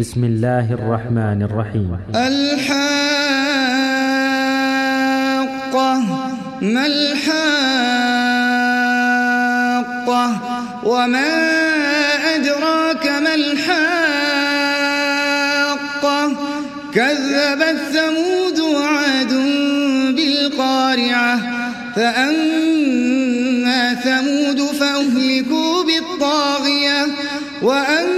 بسم الله الرحمن الرحيم. الحاقة ما الحاقة؟ وما أدراك ما الحاقة؟ كذبت ثمود وعاد بالقارعة فأما ثمود فأهلكوا بالطاغية وأما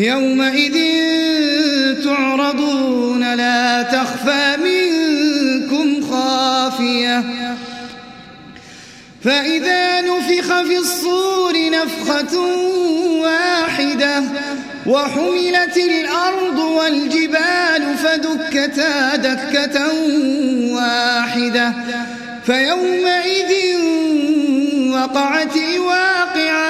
يومئذ تعرضون لا تخفى منكم خافية. فإذا نفخ في الصور نفخة واحدة وحملت الأرض والجبال فدكتا دكة واحدة فيومئذ وقعت الواقعة